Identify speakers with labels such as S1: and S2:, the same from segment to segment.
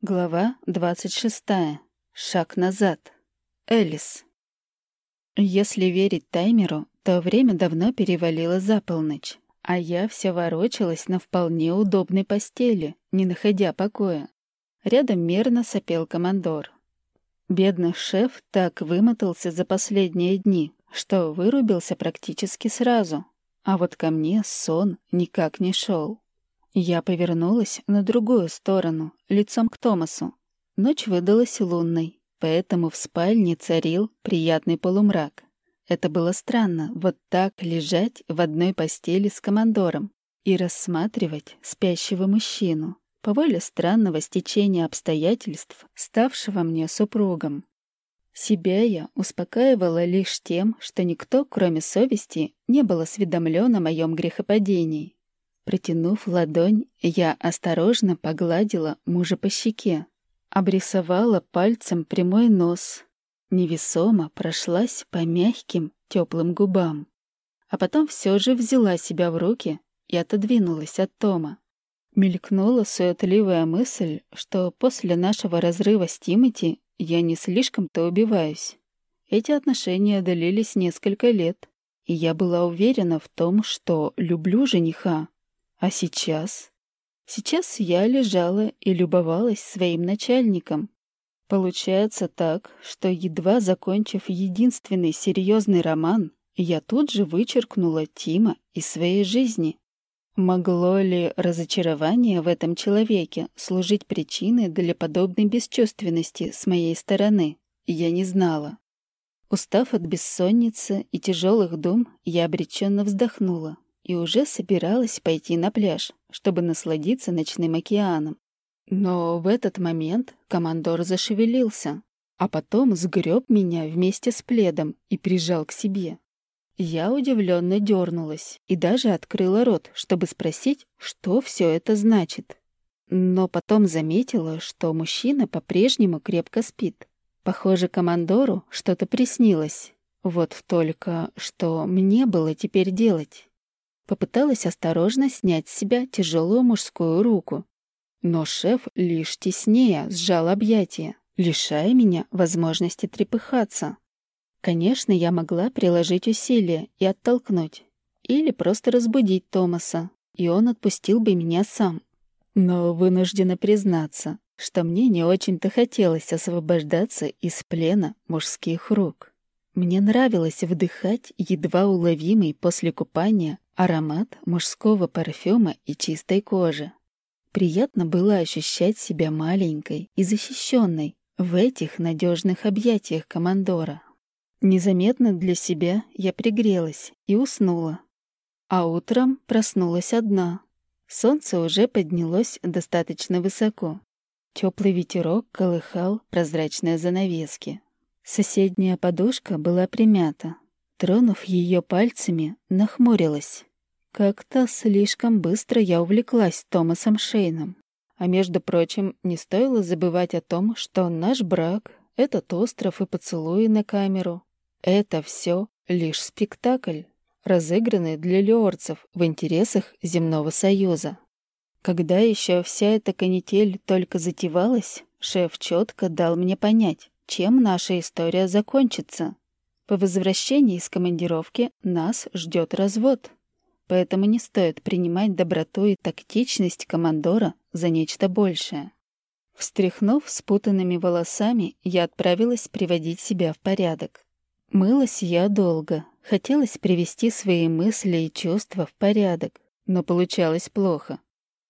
S1: Глава 26. Шаг назад. Элис. Если верить таймеру, то время давно перевалило за полночь, а я все ворочалась на вполне удобной постели, не находя покоя. Рядом мерно сопел командор. Бедный шеф так вымотался за последние дни, что вырубился практически сразу, а вот ко мне сон никак не шел. Я повернулась на другую сторону, лицом к Томасу. Ночь выдалась лунной, поэтому в спальне царил приятный полумрак. Это было странно, вот так лежать в одной постели с командором и рассматривать спящего мужчину по воле странного стечения обстоятельств, ставшего мне супругом. Себя я успокаивала лишь тем, что никто, кроме совести, не был осведомлен о моем грехопадении. Протянув ладонь, я осторожно погладила мужа по щеке, обрисовала пальцем прямой нос, невесомо прошлась по мягким, теплым губам. А потом все же взяла себя в руки и отодвинулась от Тома. Мелькнула суетливая мысль, что после нашего разрыва с Тимати я не слишком-то убиваюсь. Эти отношения длились несколько лет, и я была уверена в том, что люблю жениха, а сейчас? Сейчас я лежала и любовалась своим начальником. Получается так, что, едва закончив единственный серьезный роман, я тут же вычеркнула Тима из своей жизни. Могло ли разочарование в этом человеке служить причиной для подобной бесчувственности с моей стороны? Я не знала. Устав от бессонницы и тяжелых дум, я обреченно вздохнула и уже собиралась пойти на пляж, чтобы насладиться ночным океаном. Но в этот момент командор зашевелился, а потом сгреб меня вместе с пледом и прижал к себе. Я удивленно дернулась и даже открыла рот, чтобы спросить, что все это значит. Но потом заметила, что мужчина по-прежнему крепко спит. Похоже, командору что-то приснилось. Вот только что мне было теперь делать? Попыталась осторожно снять с себя тяжелую мужскую руку. Но шеф лишь теснее сжал объятия, лишая меня возможности трепыхаться. Конечно, я могла приложить усилия и оттолкнуть. Или просто разбудить Томаса, и он отпустил бы меня сам. Но вынуждена признаться, что мне не очень-то хотелось освобождаться из плена мужских рук. Мне нравилось вдыхать едва уловимый после купания аромат мужского парфюма и чистой кожи. Приятно было ощущать себя маленькой и защищенной в этих надежных объятиях командора. Незаметно для себя я пригрелась и уснула. А утром проснулась одна. Солнце уже поднялось достаточно высоко. Теплый ветерок колыхал прозрачные занавески. Соседняя подушка была примята. Тронув ее пальцами, нахмурилась. Как-то слишком быстро я увлеклась Томасом Шейном. А между прочим, не стоило забывать о том, что наш брак, этот остров и поцелуи на камеру — это все лишь спектакль, разыгранный для леорцев в интересах земного союза. Когда еще вся эта канитель только затевалась, шеф четко дал мне понять, чем наша история закончится. По возвращении из командировки нас ждет развод поэтому не стоит принимать доброту и тактичность командора за нечто большее. Встряхнув спутанными волосами, я отправилась приводить себя в порядок. Мылась я долго, хотелось привести свои мысли и чувства в порядок, но получалось плохо.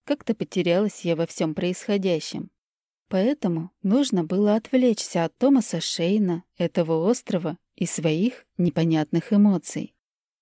S1: Как-то потерялась я во всем происходящем. Поэтому нужно было отвлечься от Томаса Шейна, этого острова и своих непонятных эмоций.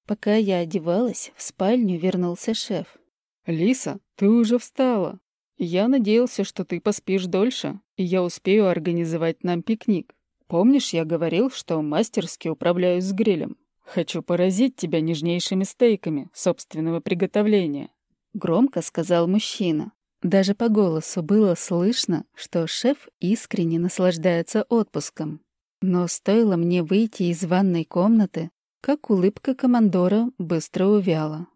S1: Пока я одевалась, в спальню вернулся шеф.
S2: «Лиса, ты уже встала. Я надеялся, что ты поспишь дольше, и я успею организовать нам пикник. Помнишь, я говорил, что мастерски управляюсь с грилем? Хочу поразить тебя нежнейшими стейками собственного приготовления».
S1: Громко сказал мужчина. Даже по голосу было слышно, что шеф искренне наслаждается отпуском. Но стоило мне выйти из ванной комнаты, как улыбка командора быстро увяла.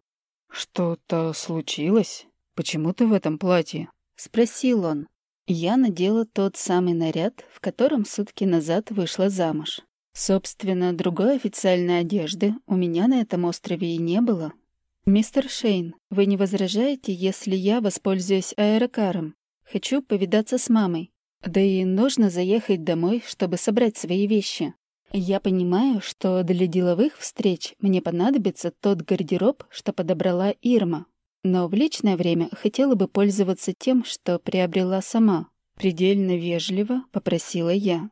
S2: «Что-то случилось? Почему ты в этом платье?»
S1: — спросил он. Я надела тот самый наряд, в котором сутки назад вышла замуж. Собственно, другой официальной одежды у меня на этом острове и не было. «Мистер Шейн, вы не возражаете, если я воспользуюсь аэрокаром? Хочу повидаться с мамой. Да и нужно заехать домой, чтобы собрать свои вещи. Я понимаю, что для деловых встреч мне понадобится тот гардероб, что подобрала Ирма. Но в личное время хотела бы пользоваться тем, что приобрела сама. Предельно вежливо попросила я.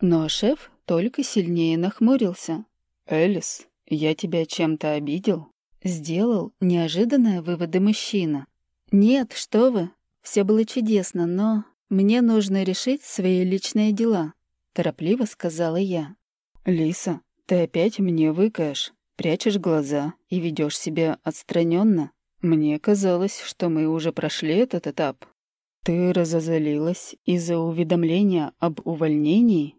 S1: Но шеф только сильнее нахмурился.
S2: «Элис, я тебя чем-то обидел?»
S1: Сделал неожиданные выводы мужчина. «Нет, что вы. Все было чудесно, но мне нужно решить свои личные дела», — торопливо сказала я.
S2: «Лиса, ты опять мне выкаешь, прячешь глаза и ведешь себя отстраненно. Мне казалось, что мы уже прошли этот этап. Ты разозлилась из-за уведомления об увольнении?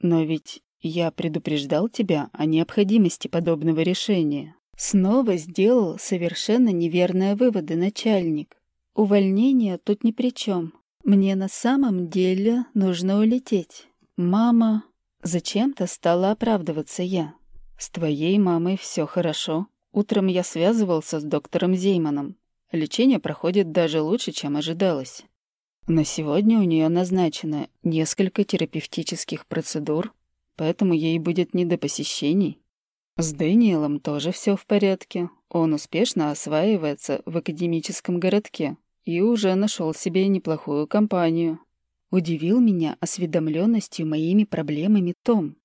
S2: Но ведь я предупреждал тебя о необходимости подобного решения.
S1: Снова сделал совершенно неверные выводы начальник. Увольнение тут ни при чем. Мне на самом деле нужно улететь. Мама... Зачем-то стала оправдываться я.
S2: С твоей мамой все хорошо. Утром я связывался с доктором Зейманом. Лечение проходит даже лучше, чем ожидалось. На сегодня у нее назначено несколько терапевтических процедур, поэтому ей будет не до посещений. С Дэниелом тоже все в порядке. Он успешно осваивается в академическом городке и уже нашел себе неплохую компанию. Удивил меня осведомленностью моими проблемами Том.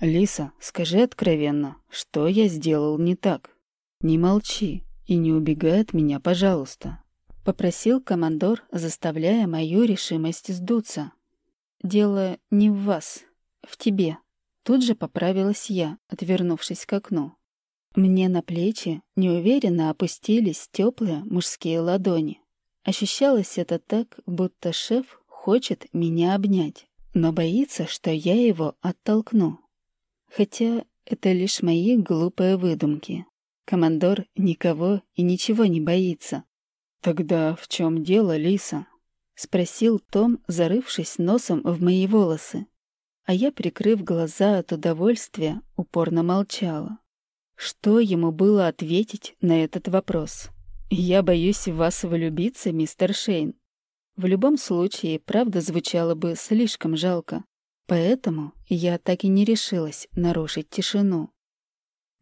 S2: «Лиса, скажи откровенно, что я сделал не так? Не молчи и не убегай от меня, пожалуйста», — попросил командор, заставляя мою решимость сдуться. «Дело не в вас, в тебе», Тут же поправилась я, отвернувшись к окну. Мне на плечи неуверенно опустились теплые мужские ладони. Ощущалось это так, будто шеф хочет меня обнять, но боится, что я его оттолкну. Хотя это лишь мои глупые выдумки. Командор никого и ничего не боится. «Тогда в чем дело, Лиса?»
S1: — спросил Том, зарывшись носом в мои волосы а я, прикрыв глаза от удовольствия, упорно молчала. Что ему было ответить на этот вопрос? «Я боюсь в вас влюбиться, мистер Шейн». В любом случае, правда звучала бы слишком жалко. Поэтому я так и не решилась нарушить тишину.